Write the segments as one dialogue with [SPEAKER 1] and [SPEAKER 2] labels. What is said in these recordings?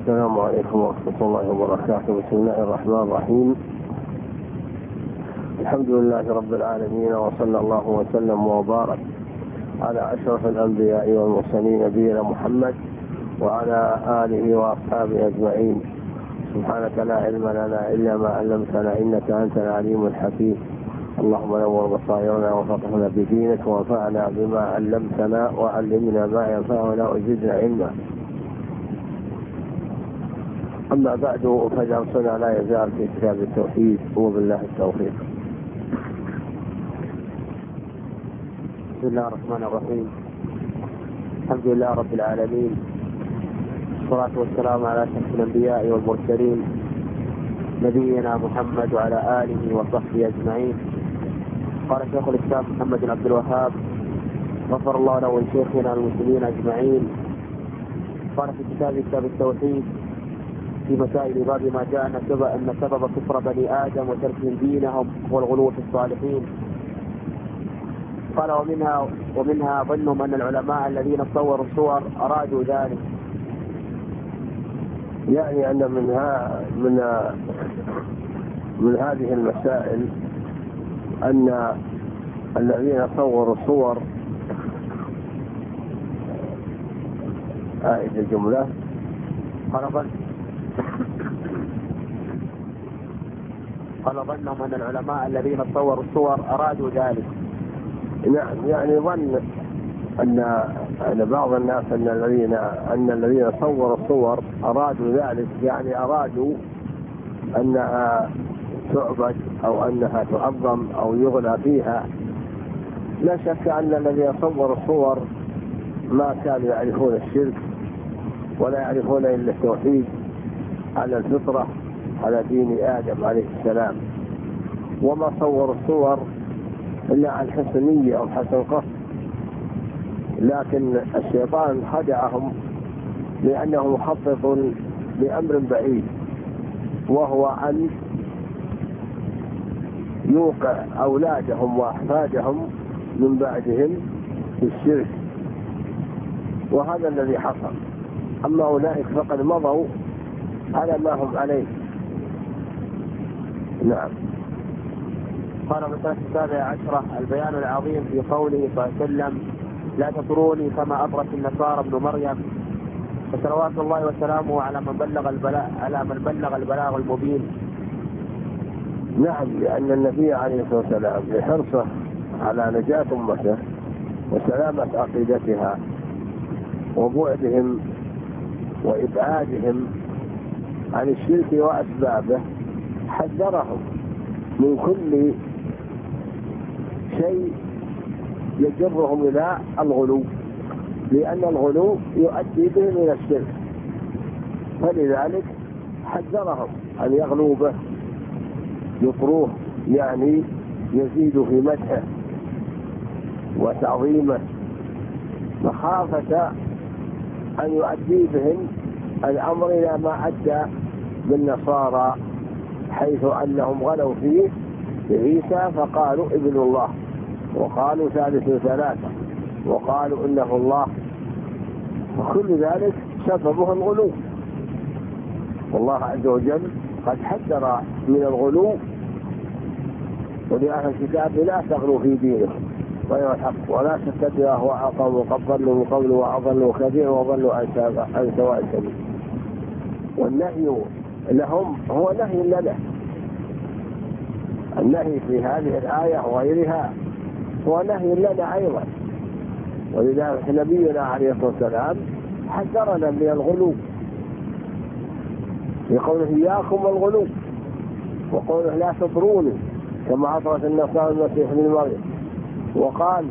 [SPEAKER 1] السلام عليكم ورحمة الله وبركاته. بسم الله الرحمن الرحيم. الحمد لله رب العالمين وصلى الله وسلم وبارك على أشرف الأنبياء والمرسلين نبينا محمد وعلى آله وأصحابه أجمعين. سبحانك لا علم لنا إلا ما علمتنا إنك أنت العليم الحكيم. اللهم نور بصائرنا وفقهنا بدينك وانفعنا بما علمتنا وعلمنا ما ينفعنا وزدنا علما. أما بعد فدرسنا لا يزال في كتاب التوحيد وبالله التوفيق.
[SPEAKER 2] بسم الله الرحمن الرحيم. الحمد لله رب العالمين. والصلاة والسلام على أشرف الأنبياء والمرسلين. نبينا محمد وعلى آله وصحبه أجمعين. قال شيخ الإسلام محمد بن عبد الوهاب غفر الله له ولشيخنا المسلمين أجمعين. قال في كتاب كتاب التوحيد في مسائل باب ما جاء أن سبب أن سبب كفر بني آدم وتركهم دينهم هو الغلو في الصالحين. قال ومنها ومنها ظنهم أن العلماء الذين صوروا الصور أرادوا ذلك.
[SPEAKER 1] يعني أن من ها من من هذه المسائل أن الذين صوروا الصور هذه الجملة
[SPEAKER 2] قال قال ظنهم ان العلماء الذين صوروا الصور أرادوا ذلك.
[SPEAKER 1] نعم يعني ظن أن أن بعض الناس أن الذين أن الذين صوروا الصور أرادوا ذلك يعني أرادوا أنها تعبد أو أنها تعظم أو يغنى فيها لا شك أن الذين صوروا الصور ما كانوا يعرفون الشرك ولا يعرفون إلا التوحيد على الفطرة على دين آدم عليه السلام. وما صوروا الصور إلا عن حسن نية أو حسن قصد. لكن الشيطان خدعهم لأنه مخطط لأمر بعيد وهو أن يوقع أولادهم وأحفادهم من بعدهم في الشرك. وهذا الذي حصل. أما أولئك فقد مضوا على ما هم عليه. نعم.
[SPEAKER 2] قال مسألة السابعة عشرة البيان العظيم في قوله صلى الله عليه وسلم لا تطروني كما أطرت النصارى ابن مريم. فصلوات الله وسلامه على من بلغ البلاء على من بلغ البلاغ المبين.
[SPEAKER 1] نعم لأن النبي عليه الصلاة والسلام لحرصه على نجاة أمته وسلامة عقيدتها وبعدهم وإبعادهم عن الشرك وأسبابه حذرهم من كل شيء يجرهم إلى الغلو لأن الغلو يؤدي بهم إلى الشرك. فلذلك حذرهم أن يغلوا به. يطروه يعني يزيد في مدحه وتعظيمه. مخافة أن يؤدي بهم الأمر إلى ما أدى بالنصارى حيث أنهم غلوا فيه بعيسى فقالوا ابن الله وقالوا ثالث ثلاثة وقالوا إنه الله. وكل ذلك سببه الغلو والله عز وجل قد حذر من الغلو ولأهل الكتاب لا تغلوا في دينكم غير الحق ولا تتبعوا أهواء قوم قد ضلوا قبل وأضلوا كثيرا وضلوا عن سواء السبيل والنهي لهم هو نهي لنا. النهي في هذه الآية وغيرها هو نهي لنا أيضا. ولذلك نبينا عليه الصلاة والسلام حذرنا من الغلو. بقوله إياكم الغلو وقوله لا تطروني. كما أطرت النصارى المسيح بن مريم. وقال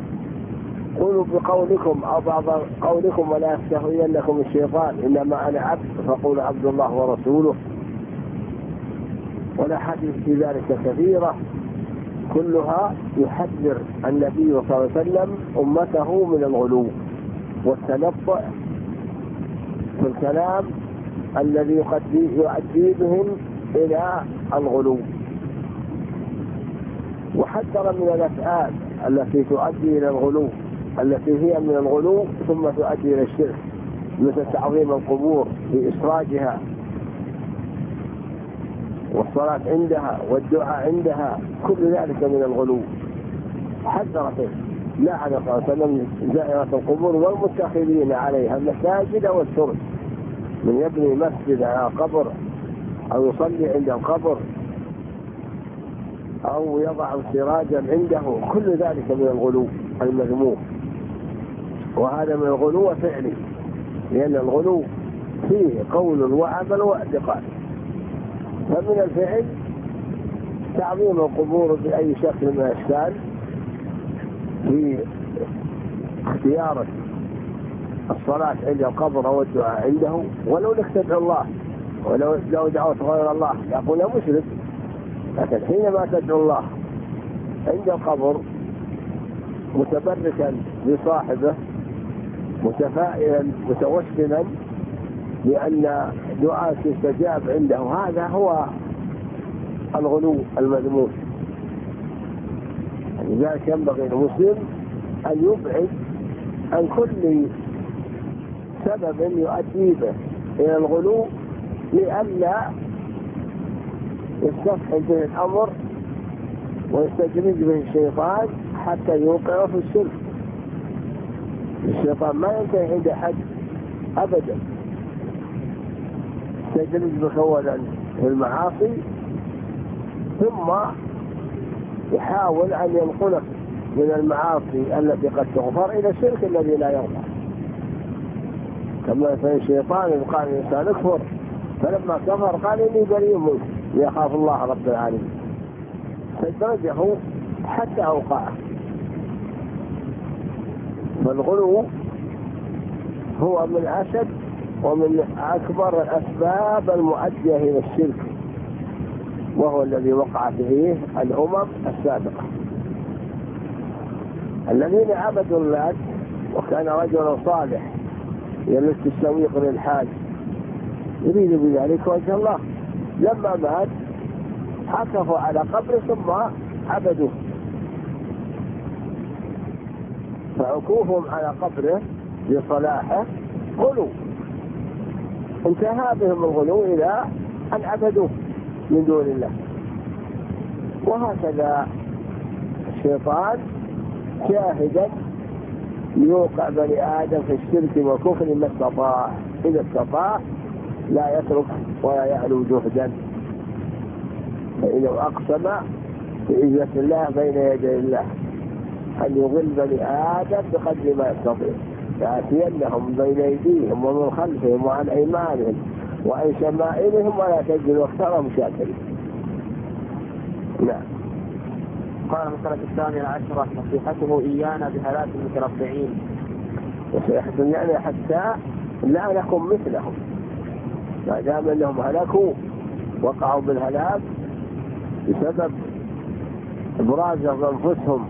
[SPEAKER 1] قولوا بقولكم أو بعض قولكم ولا يستهوينكم الشيطان. إنما أنا عبد. فقولوا عبد الله ورسوله. والأحاديث في ذلك كثيرة. كلها يحذر النبي صلى الله عليه وسلم أمته من الغلو والتنطع في الكلام الذي قد يؤدي بهم إلى الغلو. وحذر من الأفعال التي تؤدي إلى الغلو التي هي من الغلو ثم تؤدي إلى الشرك مثل تعظيم القبور بإسراجها. والصلاة عندها والدعاء عندها كل ذلك من الغلو. حذر لعن صلى الله عليه وسلم زائرة القبور والمتخذين عليها المساجد والسرج. من يبني مسجد على قبر أو يصلي عند القبر أو يضع سراجا عنده كل ذلك من الغلو المذموم. وهذا من الغلو فعلي لأن الغلو فيه قول وعمل واعتقاد. فمن الفعل تعظيم القبور بأي شكل من الأشكال في اختيار الصلاة عند القبر أو الدعاء عنده ولو لك تدعو الله ولو لو دعوت غير الله. يقول مشرك لكن حينما تدعو الله عند القبر متبركا بصاحبه متفائلا متوسلا لأن دعاء يستجاب عنده. هذا هو الغلو المذموم. لذلك ينبغي للمسلم أن يبعد عن كل سبب يؤدي به إلى الغلو لئلا يستفحل به الأمر ويستدرج به الشيطان حتى يوقعه في الشرك. الشيطان ما ينتهي عند حد أبدا. بك أولا في المعاصي ثم يحاول أن ينقلك من المعاصي التي قد تغفر إلى الشرك الذي لا يغفر كما في الشيطان إذ قال الإنسان اكفر فلما كفر قال إني بريء منك يخاف الله رب العالمين. فادرجه حتى أوقعه. فالغلو هو من أشد ومن أكبر الأسباب المؤدية إلى الشرك وهو الذي وقعت فيه الأمم السابقة. الذين عبدوا اللات وكان رجلا صالح يلف السويق للحاج يريد بذلك وجه الله. لما مات عكفوا على قبره ثم عبدوه. فعكوفهم على قبره لصلاحه غلو. انتهى بهم الغلو إلى أن عبدوه من دون الله. وهكذا الشيطان شاهدا يوقع بني آدم في الشرك والكفر ما استطاع إذا استطاع لا يترك ولا يعلو جهدا. فإنه أقسم بعزة الله بين يدي الله أن يضل بني آدم بقدر ما يستطيع. يأتينهم بين أيديهم ومن خلفهم وعن أيمانهم وعن شمائلهم ولا تجد أكثرهم شاكرين. نعم.
[SPEAKER 2] قال المسألة الثانية عشرة نصيحته إيانا بهلاك المتربعين.
[SPEAKER 1] نصيحة يعني حتى لا نكن مثلهم. ما دام أنهم هلكوا وقعوا بالهلاك بسبب ابرازهم أنفسهم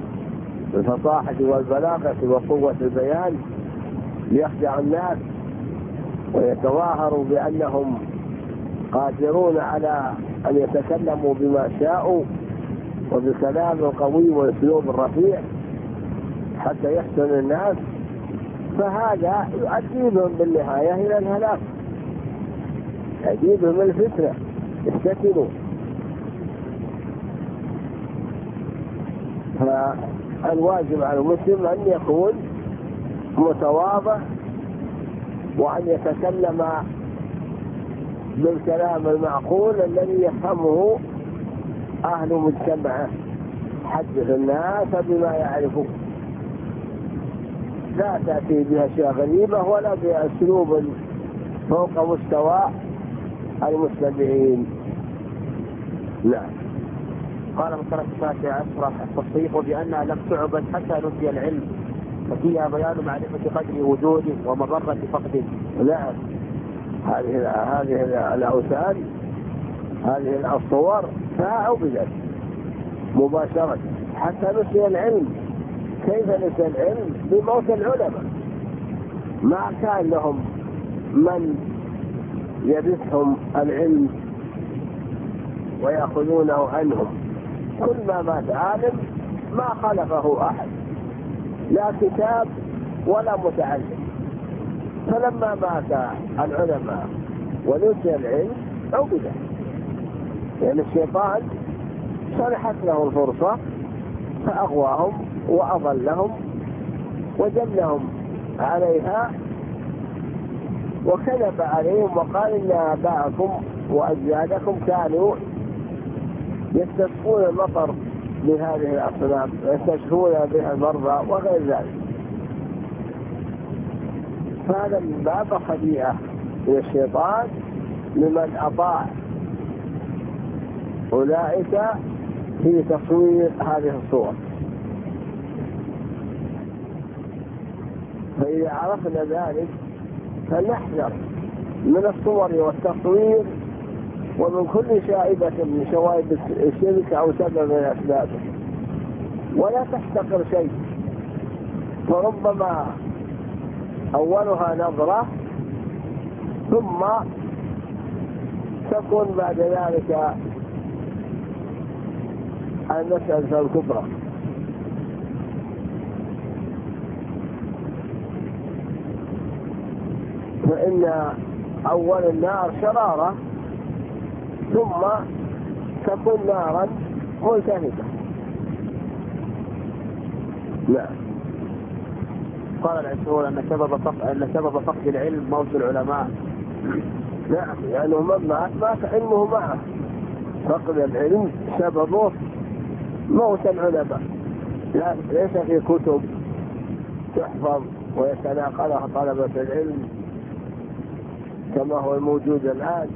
[SPEAKER 1] بالفصاحة والبلاغة وقوة البيان ليخدعوا الناس ويتظاهروا بأنهم قادرون على أن يتكلموا بما شاءوا وبكلام قوي وأسلوب رفيع حتى يحسن الناس فهذا يؤدي بهم بالنهاية إلى الهلاك يجيبهم الفتنة. يفتتنوا فالواجب على المسلم أن يكون متواضع وأن يتكلم بالكلام المعقول الذي يفهمه أهل مجتمعه حدث الناس بما يعرفون. لا تأتي بأشياء غريبة ولا بأسلوب فوق مستوى المستمعين. نعم.
[SPEAKER 2] قال مسألة التاسعة عشرة التصريح بأنها لم تعبد حتى نسي العلم. ففيها بيان معرفة قدر وجوده ومضرة فقده
[SPEAKER 1] نعم هذه هذه الأوثان هذه الصور فعبدت مباشرة. حتى نسي العلم. كيف نسي العلم؟ بموت العلماء. ما كان لهم من يرثهم العلم ويأخذونه عنهم. كل ما مات عالم ما خلفه أحد. لا كتاب ولا متعلم. فلما مات العلماء ونسي العلم عبد لأن يعني الشيطان سنحت له الفرصة فأغواهم وأضلهم وجلهم عليها وكذب عليهم وقال إن آباءكم وأجدادكم كانوا يستسقون المطر بهذه الأصنام ويستشفون بها المرضى وغير ذلك. فهذا من باب خبيئة من الشيطان لمن أطاع أولئك في تصوير هذه الصور. فإذا عرفنا ذلك فلنحذر من الصور والتصوير ومن كل شائبة من شوائب الشرك أو سبب من أسبابه. ولا تحتقر شيء. فربما أولها نظرة ثم تكون بعد ذلك المسألة الكبرى. فإن أول النار شرارة. ثم تكون نارا ملتهبة.
[SPEAKER 2] نعم. قال العشرون أن سبب فقد أن سبب فقد العلم موت العلماء.
[SPEAKER 1] نعم لأنه من مات مات علمه معه فقد العلم سببه موت العلماء. ليس في كتب تحفظ ويتناقلها طلبة العلم كما هو الموجود الآن.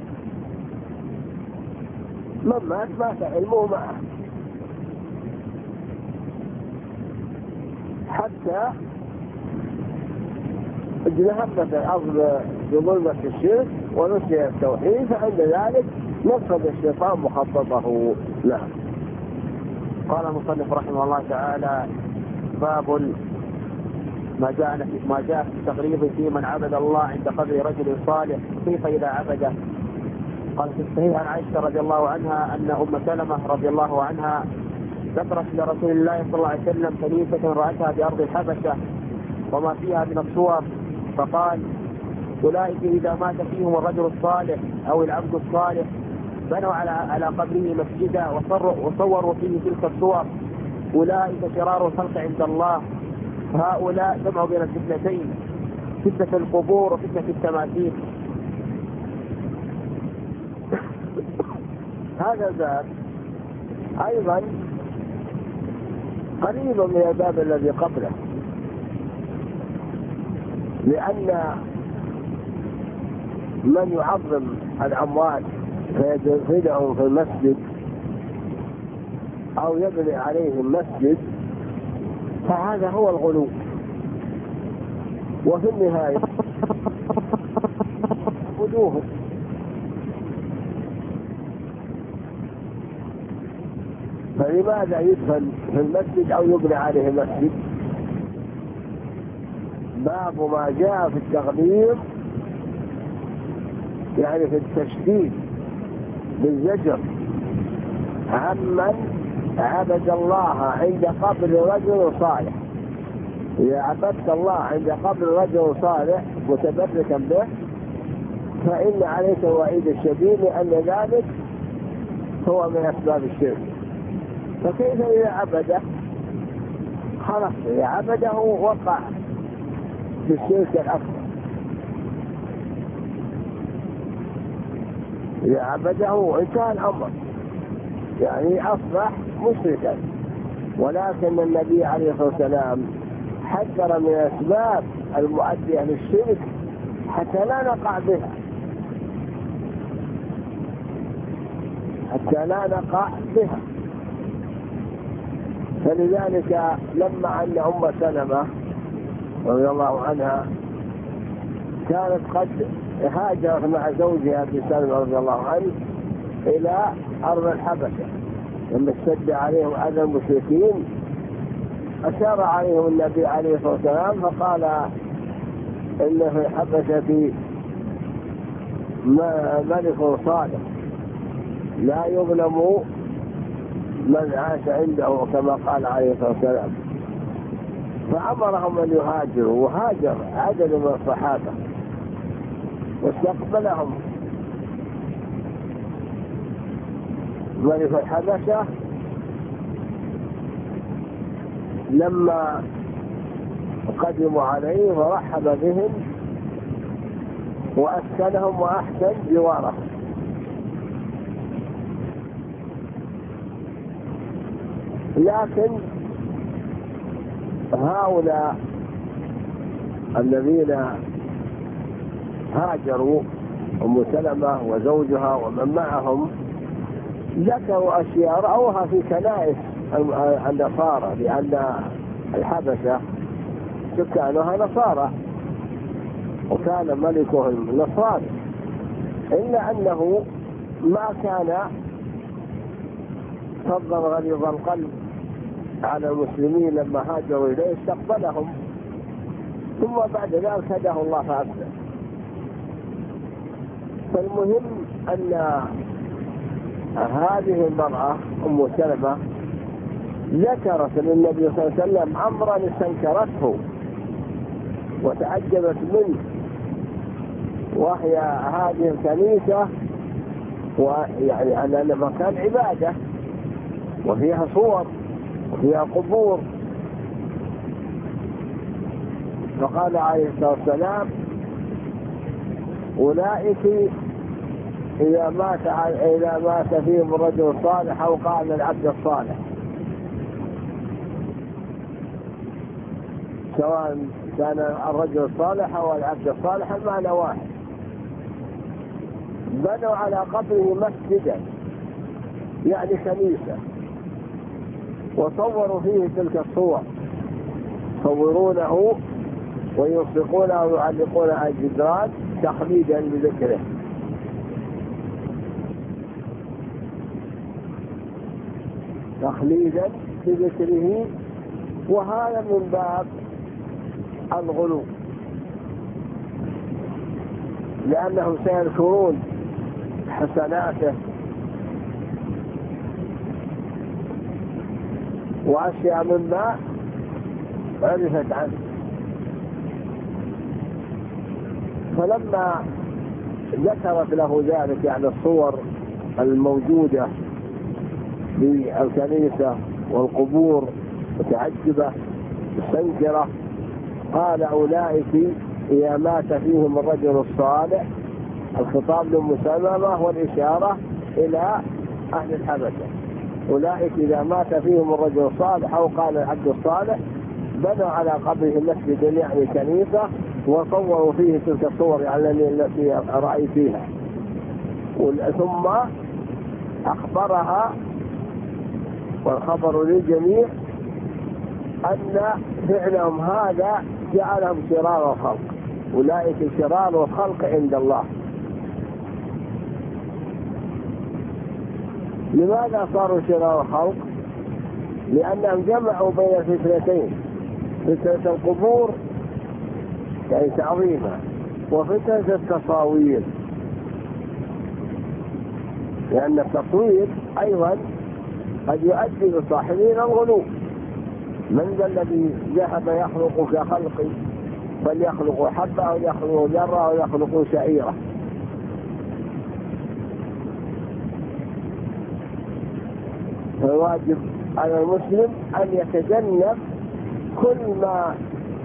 [SPEAKER 1] من مات مات علمه معه حتى اجتهبت الأرض بظلمة الشرك ونسي التوحيد فعند ذلك نفذ الشيطان مخططه له.
[SPEAKER 2] قال المصنف رحمه الله تعالى باب ما جاء ما جاء في التغليظ في من عبد الله عند قبر رجل صالح كيف إذا عبده؟ قال في الصحيح عن عائشة رضي الله عنها أن أم سلمة رضي الله عنها ذكرت لرسول الله صلى الله عليه وسلم كنيسة رأتها بأرض الحبشة وما فيها من الصور فقال أولئك إذا مات فيهم الرجل الصالح أو العبد الصالح بنوا على على قبره مسجدا وصوروا فيه تلك الصور. أولئك شرار الخلق عند الله. هؤلاء جمعوا بين الفتنتين فتنة القبور وفتنة التماثيل.
[SPEAKER 1] هذا الباب أيضا قريب من الباب الذي قبله. لأن من يعظم الأموات فيدفنهم في المسجد أو يبني عليهم مسجد فهذا هو الغلو. وفي النهاية يعبدوهم فلماذا يدفن في المسجد أو يبني عليه مسجد؟ باب ما جاء في التغليظ يعني في التشديد بالزجر. عمن عبد الله عند قبر رجل صالح. إذا عبدت الله عند قبر رجل صالح متبركا به فإن عليك الوعيد الشديد لأن ذلك هو من أسباب الشرك. فكيف إذا عبده؟ خلاص إذا عبده وقع في الشرك الأكبر. إذا عبده انتهى الأمر يعني أصبح مشركا. ولكن النبي عليه الصلاة والسلام حذر من الأسباب المؤدية للشرك حتى لا نقع بها. حتى لا نقع بها. فلذلك لما أن أم سلمة رضي الله عنها كانت قد هاجرت مع زوجها ابي سلمة رضي الله عنه إلى أرض الحبشة لما اشتد عليهم أذى المشركين. أشار عليهم النبي عليه الصلاة والسلام فقال إن في الحبشة ملك صالح لا يظلم من عاش عنده كما قال عليه الصلاة والسلام. فأمرهم أن يهاجروا وهاجر عدد من الصحابة. واستقبلهم. ملك الحبشة؟ لما قدموا عليه ورحب بهم وأسكنهم وأحسن جوارهم. لكن هؤلاء الذين هاجروا أم سلمة وزوجها ومن معهم ذكروا أشياء رأوها في كنائس النصارى لأن الحبشة سكانها نصارى وكان ملكهم نصراني. إلا أنه ما كان فضلا غليظ القلب. على المسلمين لما هاجروا إليه استقبلهم ثم بعد ذلك هداه الله فأسلم فالمهم أن هذه المرأة أم سلمة ذكرت للنبي صلى الله عليه وسلم أمرا استنكرته وتعجبت منه وهي هذه الكنيسة ويعني أن مكان عبادة وفيها صور وفيها قبور. فقال عليه الصلاة والسلام أولئك إذا مات إذا مات فيهم الرجل الصالح أو قال العبد الصالح. سواء كان الرجل الصالح أو العبد الصالح المعنى واحد. بنوا على قبره مسجدا يعني كنيسة. وصوروا فيه تلك الصور. يصورونه ويلصقونه ويعلقونه على الجدران تخليدا لذكره. تخليدا لذكره. وهذا من باب الغلو. لأنهم سيذكرون حسناته وأشياء مما عرفت عنه. فلما ذكرت له ذلك يعني الصور الموجودة في الكنيسة والقبور متعجبة مستنكرة قال أولئك إذا مات فيهم الرجل الصالح الخطاب لأم سلمة والإشارة إلى أهل الحبشة. أولئك إذا مات فيهم الرجل الصالح أو قال العبد الصالح بنوا على قبره مسجدا يعني كنيسة وصوروا فيه تلك الصور يعني التي رأيتيها ثم أخبرها والخبر للجميع أن فعلهم هذا جعلهم شرار الخلق. أولئك شرار الخلق عند الله. لماذا صاروا شرار الخلق؟ لأنهم جمعوا بين الفتنتين فتنة القبور يعني تعظيمها وفتنة التصاوير. لأن التصوير أيضا قد يؤدي لصاحبين الغلو. من ذا الذي ذهب يخلق كخلقي فليخلق حبة أو يخلق ذرة أو يخلق شعيرة فواجب على المسلم أن يتجنب كل ما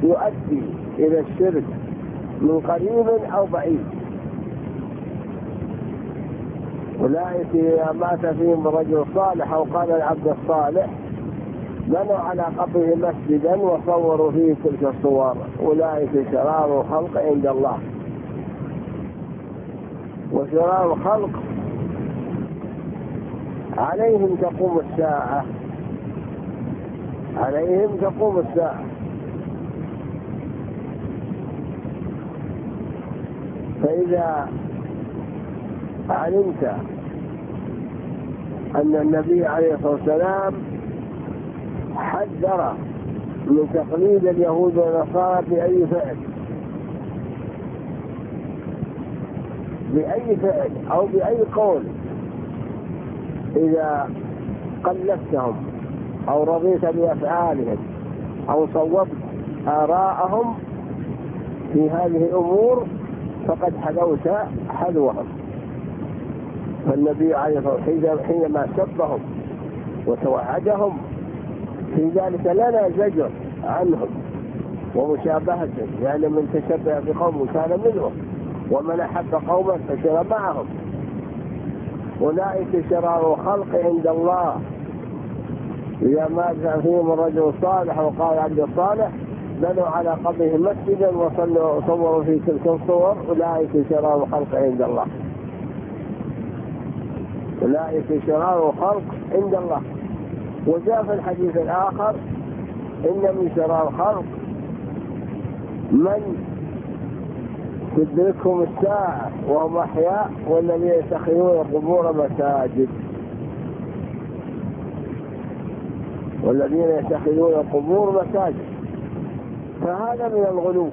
[SPEAKER 1] يؤدي إلى الشرك من قريب أو بعيد. أولئك إذا مات فيهم الرجل الصالح أو قال العبد الصالح بنوا على قبره مسجدا وصوروا فيه تلك الصور. أولئك شرار الخلق عند الله. وشرار الخلق عليهم تقوم الساعة. عليهم تقوم الساعة. فإذا علمت أن النبي عليه الصلاة والسلام حذر من تقليد اليهود والنصارى بأي فعل؟ بأي فعل أو بأي قول؟ إذا قلدتهم أو رضيت بأفعالهم أو صوبت آراءهم في هذه الأمور فقد حذوت حذوهم فالنبي عليه الصلاة والسلام حينما سبهم وتوعدهم في ذلك لنا زجر عنهم ومشابهة يعني من تشبه بقوم كان منهم ومن أحب قوما فسر معهم. أولئك شرار الخلق عند الله. إذا مات فيهم الرجل الصالح وقال عبد الصالح بنوا على قبره مسجدا وصلوا وصوروا في تلك الصور. أولئك شرار الخلق عند الله. أولئك شرار الخلق عند الله. وجاء في الحديث الآخر إن من شرار الخلق من تدركهم الساعة وهم أحياء والذين يتخذون القبور مساجد. والذين يتخذون القبور مساجد. فهذا من الغلو.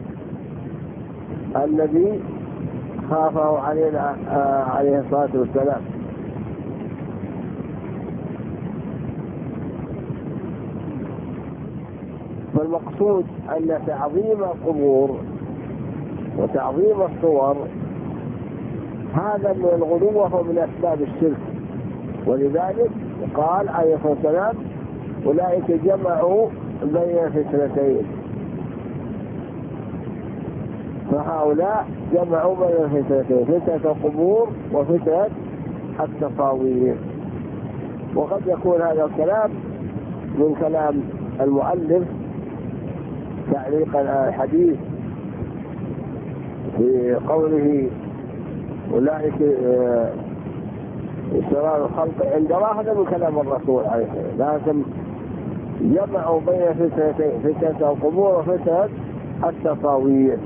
[SPEAKER 1] الذي خافه علينا آه، عليه الصلاة والسلام. فالمقصود أن تعظيم القبور وتعظيم الصور هذا من الغلو وهو من أسباب الشرك. ولذلك قال عليه الصلاة والسلام أولئك جمعوا بين فتنتين فهؤلاء جمعوا بين فتنتين فتنة القبور وفتنة التصاوير وقد يكون هذا الكلام من كلام المؤلف تعليقا على الحديث في قوله أولئك شرار الخلق عند الله هذا من كلام الرسول عليه الصلاة لكن جمعوا بين فتنتين فتنة القبور وفتنة التصاوير.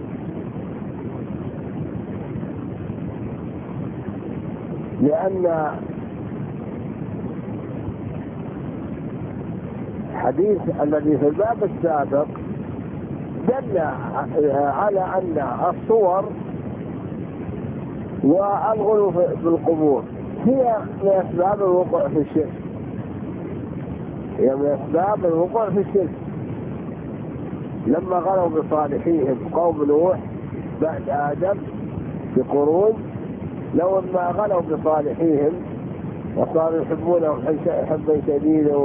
[SPEAKER 1] لأن الحديث الذي في الباب السابق دل على أن الصور والغلو في القبور هي من أسباب الوقوع في الشرك. هي من أسباب الوقوع في الشرك. لما غلوا بصالحيهم قوم نوح بعد آدم بقرون لو ما غلوا بصالحيهم وصاروا يحبونهم حبا شديدا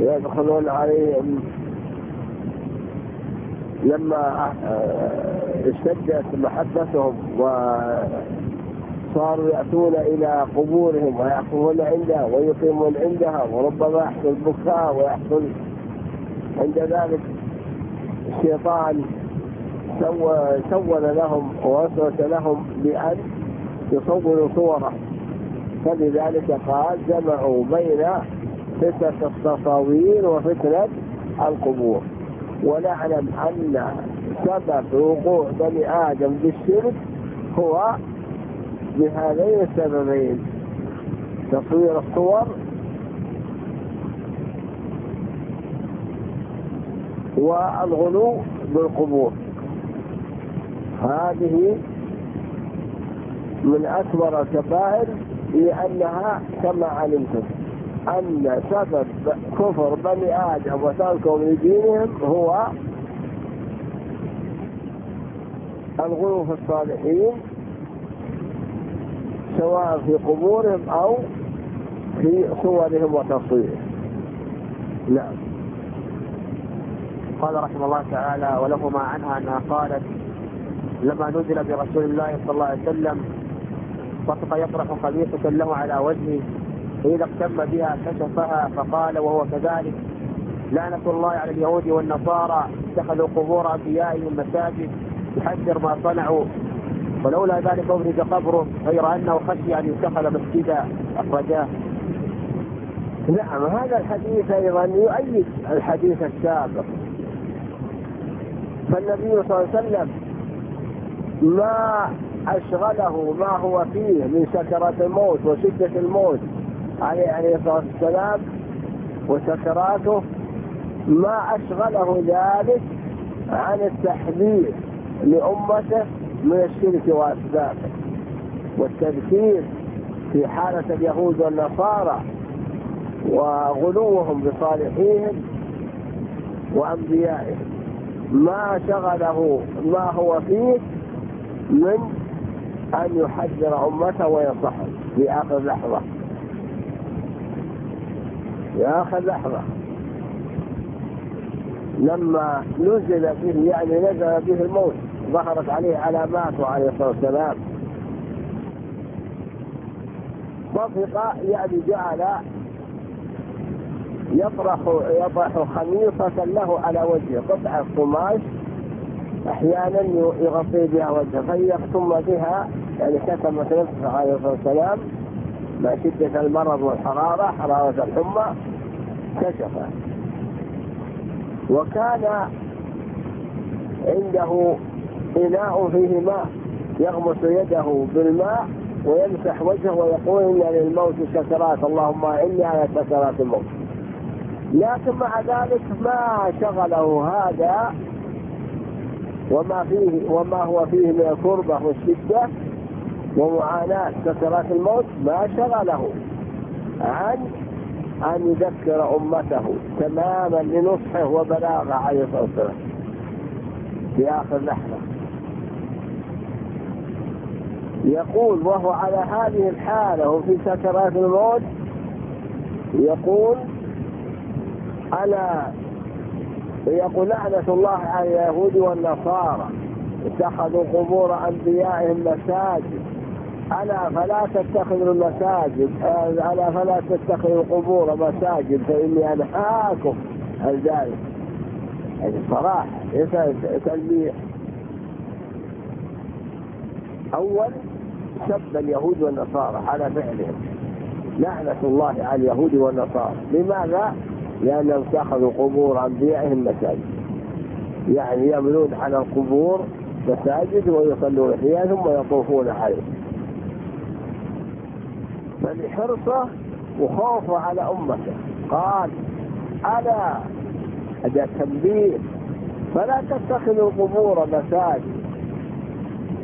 [SPEAKER 1] ويدخلون عليهم لما آه، اشتدت محبتهم وصاروا يأتون إلى قبورهم ويحفظون عندها ويقيمون عندها وربما يحصل بكاء ويحصل عند ذلك الشيطان سول لهم ووسوس لهم بأن يصوروا صوره. فلذلك قال جمعوا بين فتنة التصاوير وفتنة القبور. ونعلم أن سبب وقوع بني آدم بالشرك هو بهذين السببين. تصوير الصور والغلو بالقبور. هذه من أكبر الكبائر لأنها كما علمتم. أن سبب كفر بني آدم وتركهم لدينهم هو الغلو في الصالحين سواء في قبورهم أو في صورهم وتصويرهم. نعم.
[SPEAKER 2] قال رحمه الله تعالى ولهما عنها أنها قالت لما نزل برسول الله صلى الله عليه وسلم صفق يطرح خميصة له على وجهه فإذا اقتم بها كشفها فقال وهو كذلك. لعنة الله على اليهود والنصارى اتخذوا قبور أنبيائهم مساجد يحذر ما صنعوا. ولولا ذلك أبرز قبره غير أنه خشي أن يتخذ مسجدا أخرجاه.
[SPEAKER 1] نعم هذا الحديث أيضا يؤيد الحديث السابق. فالنبي صلى الله عليه وسلم ما أشغله ما هو فيه من سكرات الموت وشدة الموت عليه عليه الصلاة والسلام وسكراته ما أشغله ذلك عن التحذير لأمته من الشرك وأسبابه والتذكير في حالة اليهود والنصارى وغلوهم بصالحيهم وأنبيائهم. ما شغله ما هو فيه من أن يحذر أمته وينصحهم في آخر لحظة. في آخر لحظة. لما نزل به يعني نزل به الموت ظهرت عليه علامات عليه الصلاة والسلام. طفق يعني جعل يطرح يطرح خميصة له على وجهه. قطعة قماش أحيانا يغطي بها وجهه. فيختم بها يعني كتمت نفسه عليه الصلاة والسلام مع شدة المرض والحرارة حرارة الحمى كشف وكان عنده إناء فيه ماء يغمس يده بالماء ويمسح وجهه ويقول إن للموت سكرات اللهم إني على سكرات الموت. لكن مع ذلك ما شغله هذا وما فيه وما هو فيه من الكربة والشدة ومعاناة سكرات الموت ما شغله عن أن يذكر أمته تماما لنصحه وبلاغه عليه الصلاة والسلام في آخر لحظة. يقول وهو على هذه الحالة وفي سكرات الموت يقول ألا يقول لعنة الله على اليهود والنصارى اتخذوا قبور أنبيائهم مساجد. ألا فلا تتخذوا المساجد ألا فلا تتخذوا القبور مساجد فإني أنهاكم عن ذلك يعني صراحة ليس تلميح. أول سب اليهود والنصارى على فعلهم. لعنة الله على اليهود والنصارى. لماذا؟ لأنهم اتخذوا قبور أنبيائهم مساجد. يعني يبنون على القبور مساجد ويصلون فيها ثم يطوفون عليه فلحرصه وخوفه على أمته. قال ألا؟ هذا تنبيه. فلا تتخذوا القبور مساجد.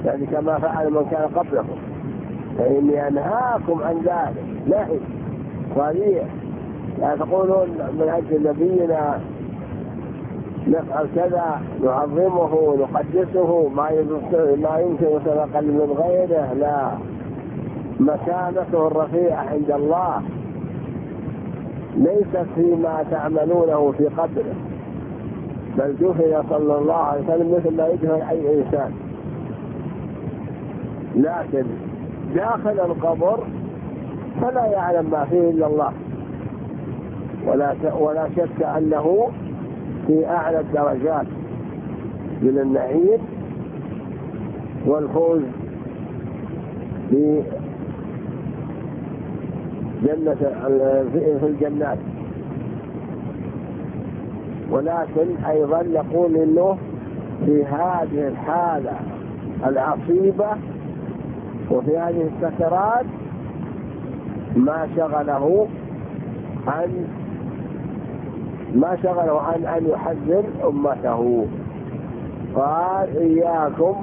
[SPEAKER 1] يعني كما فعل من كان قبلكم فإني أنهاكم عن ذلك. نهي. صريح لا تقولون من أجل نبينا نفعل كذا نعظمه نقدسه ما يمكن أن من غيره. لا. مكانته الرفيعة عند الله. ليست فيما تعملونه في قبره. بل جهل صلى الله عليه وسلم مثل ما يجهل أي إنسان. لكن داخل القبر فلا يعلم ما فيه إلا الله. ولا ولا شك أنه في أعلى الدرجات من النعيم والفوز جنة في الجنات. ولكن أيضا يقول إنه في هذه الحالة العصيبة وفي هذه السكرات ما شغله عن ما شغله عن أن يحذر أمته. قال إياكم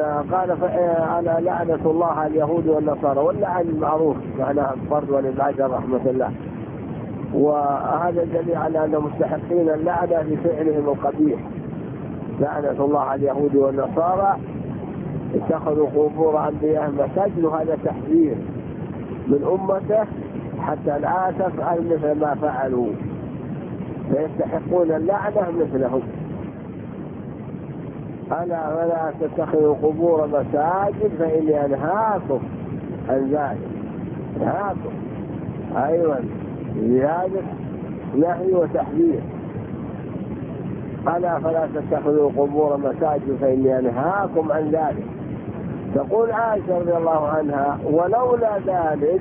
[SPEAKER 1] قال على لعنة الله على اليهود والنصارى واللعن معروف معناها الفرد والإبعاد رحمة الله. وهذا دليل على أن مستحقين اللعنة لفعلهم القبيح. لعنة الله على اليهود والنصارى. اتخذوا قبور أنبيائهم مساجد وهذا تحذير من أمته حتى لا تفعل مثل ما فعلوا. فيستحقون اللعنة مثلهم. ألا ولا تتخذوا قبور مساجد فإني أنهاكم عن ذلك. أنهاكم أيضا. لذلك نهي وتحذير. ألا فلا تتخذوا قبور مساجد فإني أنهاكم عن ذلك. تقول عائشة رضي الله عنها ولولا ذلك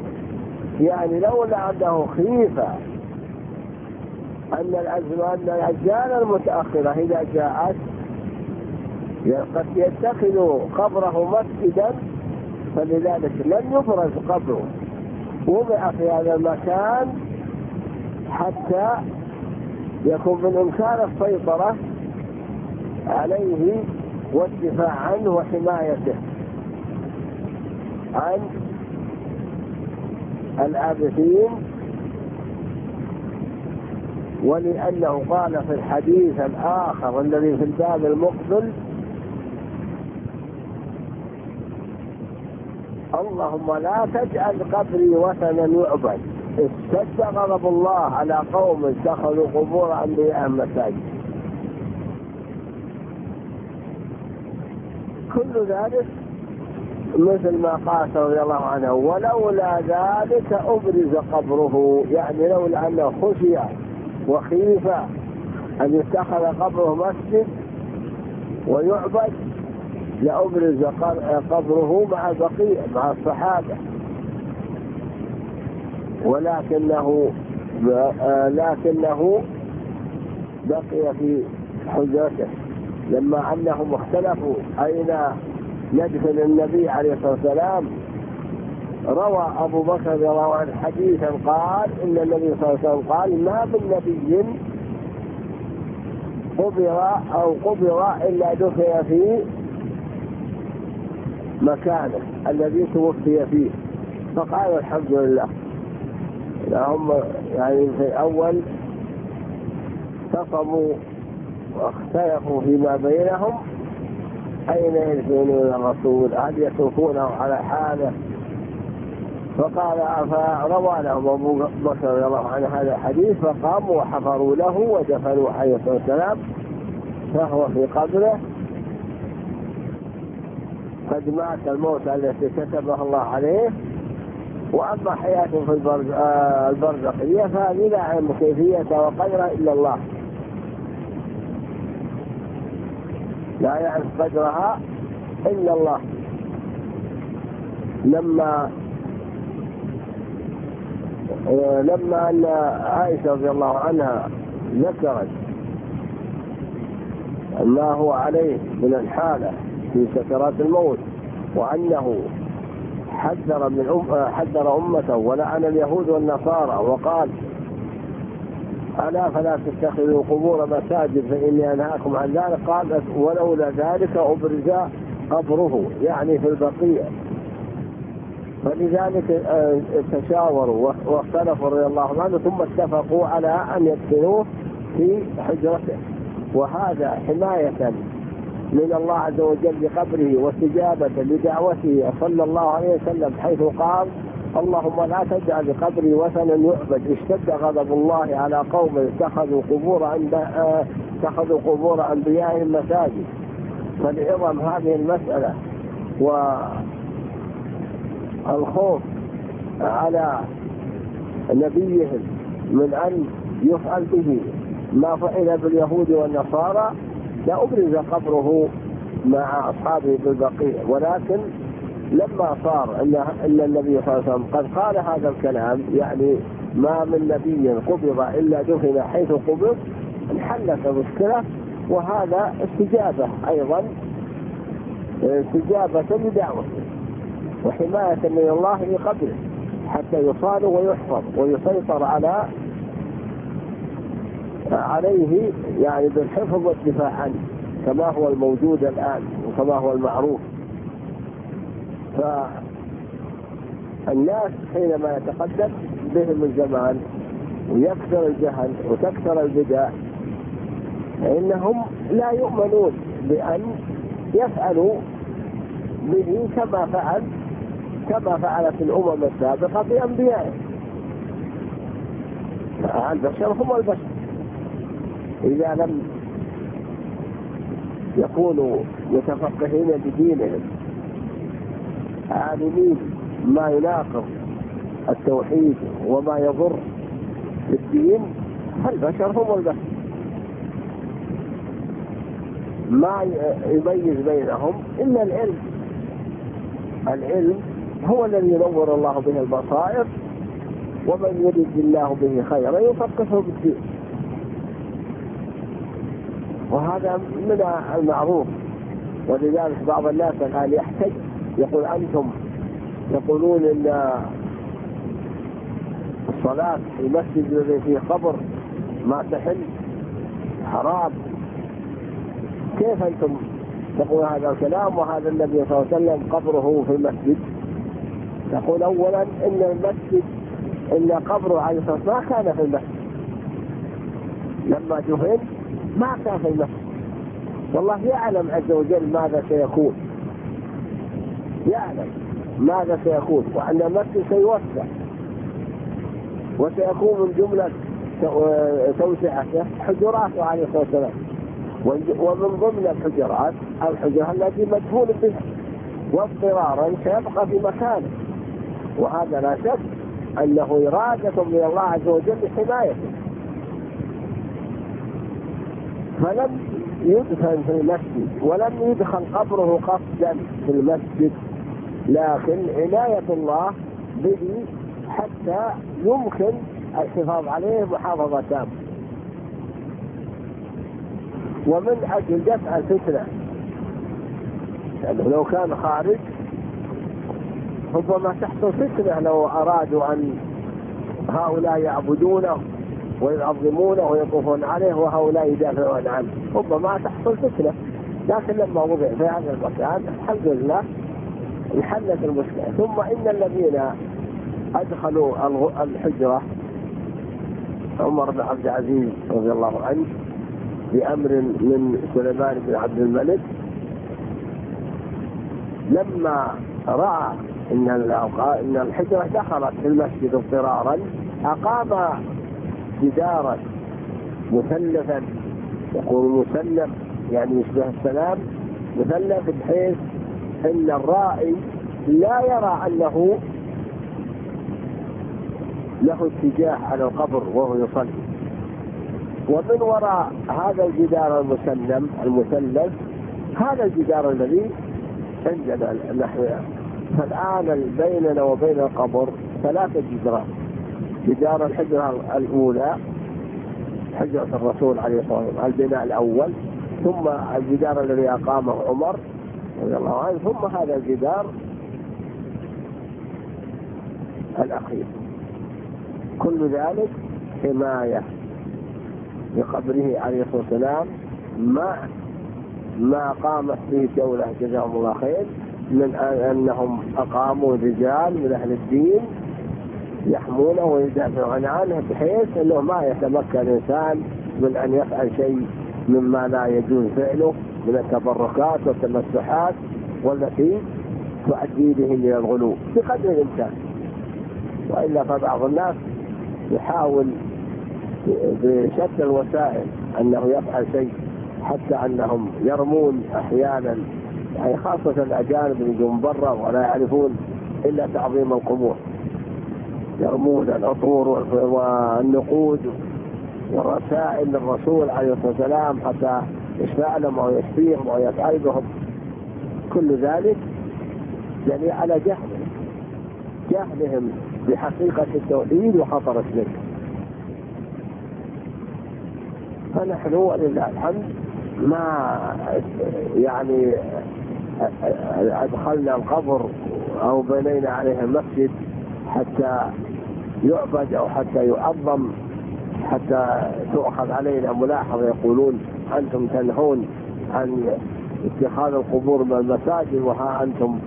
[SPEAKER 1] يعني لولا أنه خيفة أن الأجيال المتأخرة إذا جاءت قد يتخذ قبره مسجدا فلذلك لم يفرز قبره. وضع في هذا المكان حتى يكون من إمكان السيطرة عليه والدفاع عنه وحمايته عن العابثين ولأنه قال في الحديث الآخر الذي في الباب المقبل اللهم لا تجعل قبري وثنا يعبد. اشتد غضب الله على قوم اتخذوا قبور انبيائهم مساجد. كل ذلك مثل ما قال رضي الله عنه ولولا ذلك أبرز قبره. يعني لولا أنه خشي وخيف أن يتخذ قبره مسجد ويعبد لأبرز قبره مع البقية مع الصحابة. ولكنه لكنه بقي في حجرته. لما أنهم اختلفوا أين ندفن النبي عليه الصلاة والسلام روى أبو بكر عنه حديثا قال إن النبي صلى الله عليه وسلم قال ما من نبي قبر أو قبر إلا دفن في مكانه الذي توفي فيه. فقالوا الحمد لله. هم يعني في الأول اختصموا واختلفوا فيما بينهم. أين يدفنون الرسول؟ هل يتركونه على حاله؟ فقال فروى لهم أبو بكر رضي الله عنه هذا الحديث فقاموا وحفروا له ودفنوا عليه الصلاة والسلام فهو في قبره. قد مات الموت التي كتبه الله عليه وأما حياته في آه، البرزخية فهذه لا يعلم كيفيتها وقدرها إلا الله. لا يعرف قدرها إلا الله. لما آه، لما أن عائشة رضي الله عنها ذكرت ما هو عليه من الحالة في سكرات الموت وأنه حذر من أم حذر أمته ولعن اليهود والنصارى وقال ألا فلا تتخذوا قبور مساجد فإني أنهاكم عن ذلك. قال ولولا ذلك أبرز قبره يعني في البقية فلذلك آه، تشاوروا واختلفوا رضي الله عنه ثم اتفقوا على أن يدفنوه في حجرته. وهذا حماية من الله عز وجل بقبره واستجابة لدعوته صلى الله عليه وسلم حيث قال اللهم لا تجعل بقبري وثنا يعبد اشتد غضب الله على قوم اتخذوا قبور اتخذوا قبور انبيائهم مساجد فلعظم هذه المسألة والخوف على نبيهم من أن يفعل به ما فعل باليهود والنصارى لأبرز قبره مع أصحابه بالبقيع ولكن لما صار أن أن النبي صلى الله عليه وسلم قد قال هذا الكلام يعني ما من نبي قبض إلا دفن حيث قبض انحلت المشكلة وهذا استجابة أيضا استجابة لدعوته وحماية من الله لقبره حتى يصان ويحفظ ويسيطر على عليه يعني بالحفظ والدفاع عنه كما هو الموجود الآن وكما هو المعروف. فالناس حينما يتقدم بهم الزمان ويكثر الجهل وتكثر البدع فإنهم لا يؤمنون بأن يفعلوا به كما فعل كما فعلت الأمم السابقة بأنبيائهم. البشر هم البشر. إذا لم يكونوا متفقهين بدينهم عالمين ما يناقض التوحيد وما يضر بالدين فالبشر هم البشر. ما يميز بينهم إلا العلم. العلم هو الذي ينور الله به البصائر ومن يريد الله به خيرا يفقهه بالدين. وهذا من المعروف. ولذلك بعض الناس الآن يحتج يقول أنتم يقولون أن الصلاة في المسجد الذي فيه قبر ما تحل حرام. كيف أنتم تقول هذا الكلام وهذا النبي صلى الله عليه وسلم قبره في المسجد؟ يقول أولا إن المسجد إن قبره عليه الصلاة ما كان في المسجد. لما دفن ما كان في المسجد والله يعلم عز وجل ماذا سيكون يعلم ماذا سيكون وأن المسجد سيوسع. وسيكون من جملة توسعته حجراته عليه الصلاة والسلام. ومن ضمن الحجرات الحجرة التي مدفون بها. واضطرارا سيبقى في مكانه. وهذا لا شك أنه إرادة من الله عز وجل لحمايته. فلم يدفن في المسجد ولم يدخل قبره قصدا في المسجد. لكن عناية الله به حتى يمكن الحفاظ عليه محافظة تامة ومن أجل دفع الفتنة يعني لو كان خارج ربما تحصل فتنة لو أرادوا أن هؤلاء يعبدونه. ويعظمونه ويطوفون عليه وهؤلاء يدافعون عنه. ربما تحصل فتنة. لكن لما وضع في هذا المكان الحمد لله انحلت المشكلة. ثم إن الذين أدخلوا الحجرة عمر بن عبد العزيز رضي الله عنه بأمر من سليمان بن عبد الملك لما رأى إن إن الحجرة دخلت في المسجد اضطرارا أقام جدارا مثلثا يقول مثلث يعني يشبه السلام مثلث بحيث إن الرائي لا يرى أنه له اتجاه على القبر وهو يصلي. ومن وراء هذا الجدار المسلم المثلث هذا الجدار الذي عندنا نحن فالآن بيننا وبين القبر ثلاثة جدران. جدار الحجرة الأولى حجرة الرسول عليه الصلاة والسلام البناء الأول ثم الجدار الذي أقامه عمر رضي الله عنه ثم هذا الجدار الأخير. كل ذلك حماية لقبره عليه الصلاة والسلام مع ما قامت به الدولة جزاهم الله خير من أنهم أقاموا رجال من أهل الدين يحمونه ويدافعون عنه بحيث أنه ما يتمكن الإنسان من أن يفعل شيء مما لا يجوز فعله من التبركات والتمسحات والتي تؤدي به إلى الغلو بقدر الإمكان. وإلا فبعض الناس يحاول بشتى الوسائل أنه يفعل شيء حتى أنهم يرمون أحيانا يعني خاصة الأجانب اللي يجون برا ولا يعرفون إلا تعظيم القبور. يرمون العطور والنقود والرسائل للرسول عليه الصلاة والسلام حتى يشفع لهم أو يشفيهم أو يفعل بهم كل ذلك يعني على جهلهم جهلهم بحقيقة التوحيد وخطر الشرك. فنحن ولله الحمد ما يعني أدخلنا القبر أو بنينا عليه المسجد حتى يعبد أو حتى يعظم حتى تؤخذ علينا ملاحظة يقولون أنتم تنهون عن اتخاذ القبور من المساجد وها أنتم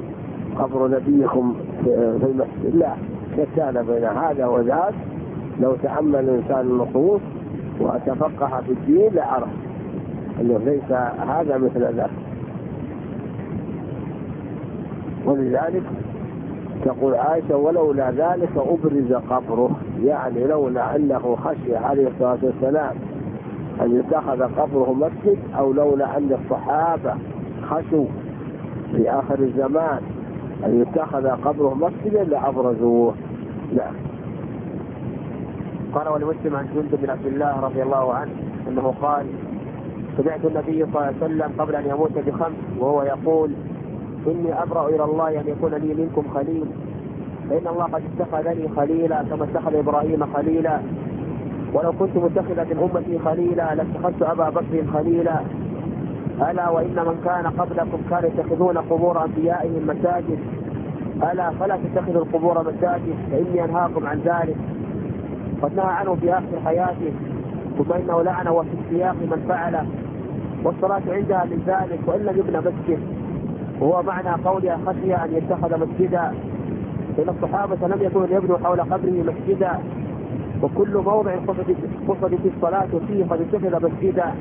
[SPEAKER 1] قبر نبيكم في المسجد. لا شتان بين هذا وذاك. لو تأمل الإنسان النصوص وتفقه في الدين لعرف أنه ليس هذا مثل ذاك. ولذلك تقول عائشة ولولا ذلك أبرز قبره. يعني لولا أنه خشي عليه الصلاة والسلام أن يتخذ قبره مسجد أو لولا أن الصحابة خشوا في آخر الزمان أن يتخذ قبره مسجدا لأبرزوه. لا
[SPEAKER 2] قال ولمسلم عن جند بن عبد الله رضي الله عنه أنه قال سمعت النبي صلى الله عليه وسلم قبل أن يموت بخمس وهو يقول إني أبرأ إلى الله أن يكون لي منكم خليل. فإن الله قد اتخذني خليلا كما اتخذ إبراهيم خليلا. ولو كنت متخذا من أمتي خليلا لاتخذت أبا بكر خليلا. ألا وإن من كان قبلكم كانوا يتخذون قبور أنبيائهم مساجد. ألا فلا تتخذوا القبور مساجد فإني أنهاكم عن ذلك. قد نهى عنه في آخر حياته ثم إنه لعنه وفي السياق من فعله. والصلاة عندها من ذلك وإن لم يبنى مسجد. وهو معنى قولها خشي أن يتخذ مسجدا. إن الصحابة لم يكونوا يبنوا حول قبره مسجدا. وكل موضع قصد في الصلاة فيه قد اتخذ مسجدا.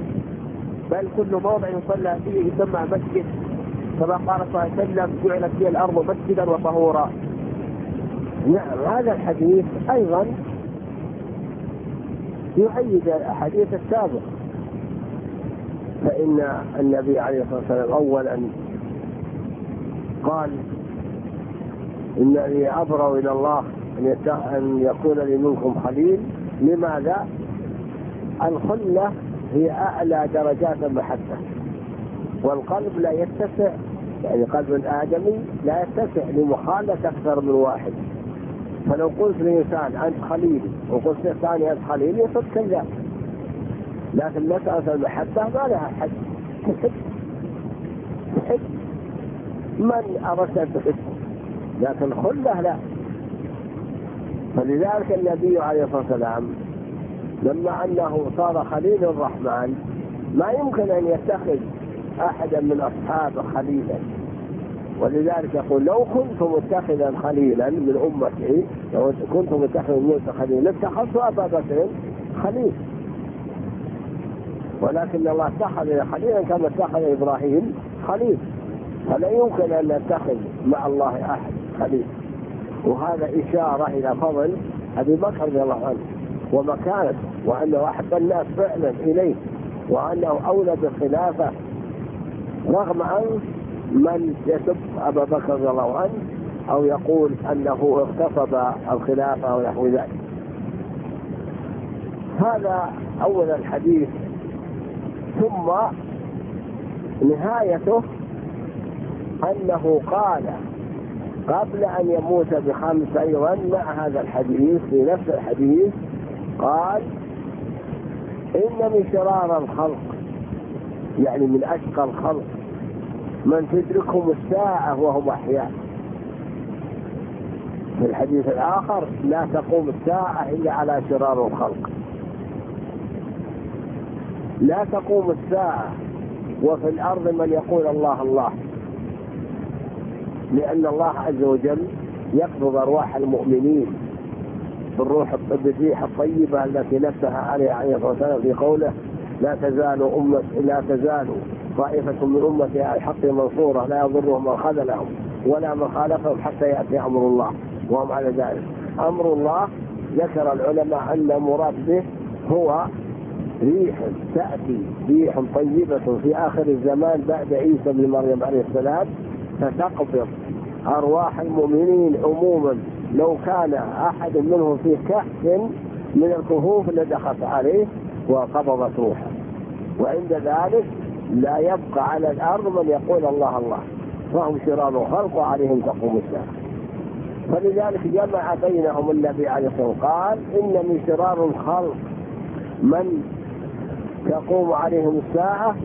[SPEAKER 2] بل كل موضع يصلى فيه يسمى مسجد. كما قال صلى الله عليه وسلم جعلت لي الأرض مسجدا وطهورا.
[SPEAKER 1] نعم هذا الحديث أيضا يؤيد الحديث السابق. فإن النبي عليه الصلاة والسلام أولا قال إنني أبرأ إلى الله أن يكون لي منكم خليل. لماذا؟ الخلة هي أعلى درجات المحبة والقلب لا يتسع يعني قلب الآدمي لا يتسع لمخالة أكثر من واحد. فلو قلت لإنسان أنت خليلي وقلت للثاني أنت خليلي يصد كذاب لكن مسألة المحبة ما لها حد. تحب. تحب. من أردت أن تحب لكن خلة لا. فلذلك النبي عليه الصلاة والسلام لما أنه صار خليل الرحمن ما يمكن أن يتخذ أحدا من أصحابه خليلا. ولذلك يقول لو كنت متخذا خليلا من أمتي لو كنت متخذا موسى خليلا اتخذت أبا بكر خليل. ولكن الله اتخذ خليلا كما اتخذ إبراهيم خليل. فلا يمكن أن نتخذ مع الله أحد خليل. وهذا إشارة إلى فضل أبي بكر رضي الله عنه ومكانته وأنه أحب الناس فعلا إليه وأنه أولى بالخلافة رغم أن من يسب أبا بكر رضي الله عنه أو يقول أنه اغتصب الخلافة أو نحو ذلك. هذا أول الحديث. ثم نهايته أنه قال قبل أن يموت بخمس أيضا مع هذا الحديث في نفس الحديث قال إن من شرار الخلق يعني من أشقى الخلق من تدركهم الساعة وهم أحياء. في الحديث الآخر لا تقوم الساعة إلا على شرار الخلق. لا تقوم الساعة وفي الأرض من يقول الله الله. لأن الله عز وجل يقبض أرواح المؤمنين بالروح بالريح الطيبة التي نفسها عليه عليه الصلاة والسلام في قوله لا تزال أمة لا تزال طائفة من أمتي على الحق منصورة لا يضرهم من خذلهم ولا من خالفهم حتى يأتي أمر الله وهم على ذلك. أمر الله ذكر العلماء أن مراد به هو ريح تأتي ريح طيبة في آخر الزمان بعد عيسى بن مريم عليه السلام فتقبض أرواح المؤمنين عموما. لو كان أحد منهم في كهف من الكهوف لدخلت عليه وقبضت روحه. وعند ذلك لا يبقى على الأرض من يقول الله الله. فهم شرار الخلق وعليهم تقوم الساعة. فلذلك جمع بينهم النبي عليه الصلاة والسلام قال إن من شرار الخلق من تقوم عليهم الساعة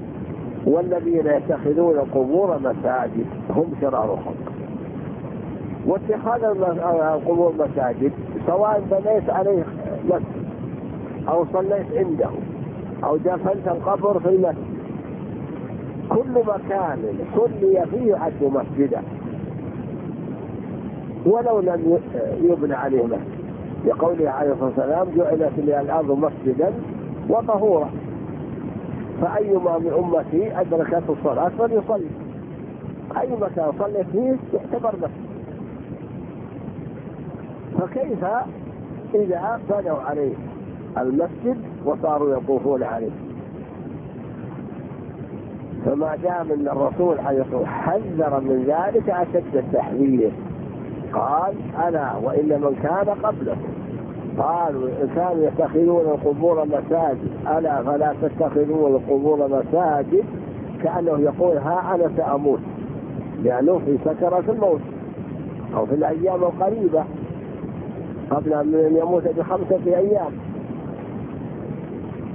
[SPEAKER 1] والذين يتخذون القبور مساجد. هم شرار الخلق. واتخاذ القبور مساجد سواء بنيت عليه مسجد أو صليت عنده أو دفنت القبر في المسجد. كل مكان صلي فيه يعد مسجدا ولو لم يبنى عليه مسجد. لقوله عليه الصلاة والسلام جعلت لي الأرض مسجدا وطهورا. فأيما من أمتي أدركته الصلاة فليصلي. أي مكان صليت فيه يعتبر مسجد. فكيف إذا بنوا عليه المسجد وصاروا يطوفون عليه؟ فما دام أن الرسول حذر من ذلك أشد التحذير. قال ألا وإن من كان قبلكم. قالوا كانوا يتخذون القبور مساجد. ألا فلا تتخذون القبور مساجد؟ كأنه يقول ها أنا سأموت. لأنه في سكرة الموت أو في الأيام القريبة. قبل أن يموت بخمسة أيام.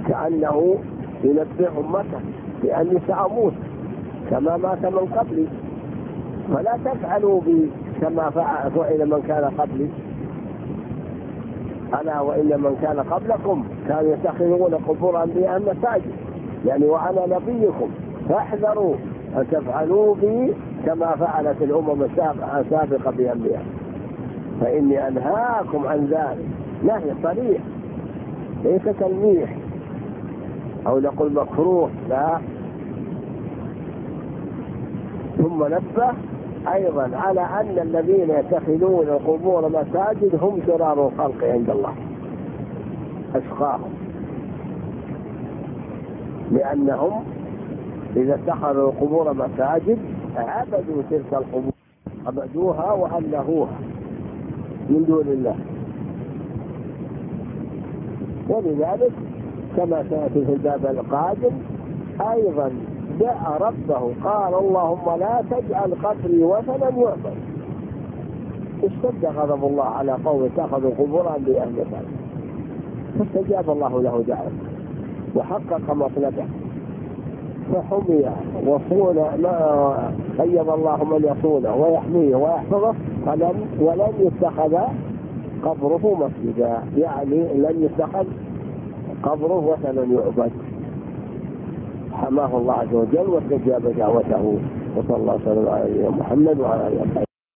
[SPEAKER 1] كأنه ينبه أمته بأني سأموت كما مات من قبلي. فلا تفعلوا بي كما فعل من كان قبلي. ألا وإن من كان قبلكم كانوا يتخذون قبور أنبياء مساجد يعني وأنا نبيكم فاحذروا أن تفعلوا بي كما فعلت الأمم السابقة بأنبياء. فإني أنهاكم عن ذلك. نهي صريح. ليس تلميح أو نقول مكروه لا. ثم نبه أيضا على أن الذين يتخذون القبور مساجد هم شرار الخلق عند الله. أشقاهم. لأنهم إذا اتخذوا القبور مساجد عبدوا تلك القبور عبدوها وألهوها من دون الله. ولذلك كما سيأتي في الباب القادم أيضا دعا ربه قال اللهم لا تجعل قبري وثنا يعبد اشتد غضب الله على قوم اتخذوا قبورا لأهل فاستجاب الله له دعوته وحقق مطلبه. فحمي وصون ما قيض الله من يصونه ويحميه ويحفظه ولم ولم يتخذ قبره مسجدا. يعني لم يتخذ قبره وثنا يعبد. حماه الله عز وجل واستجاب دعوته. وصلى الله وسلم على محمد وعلى آله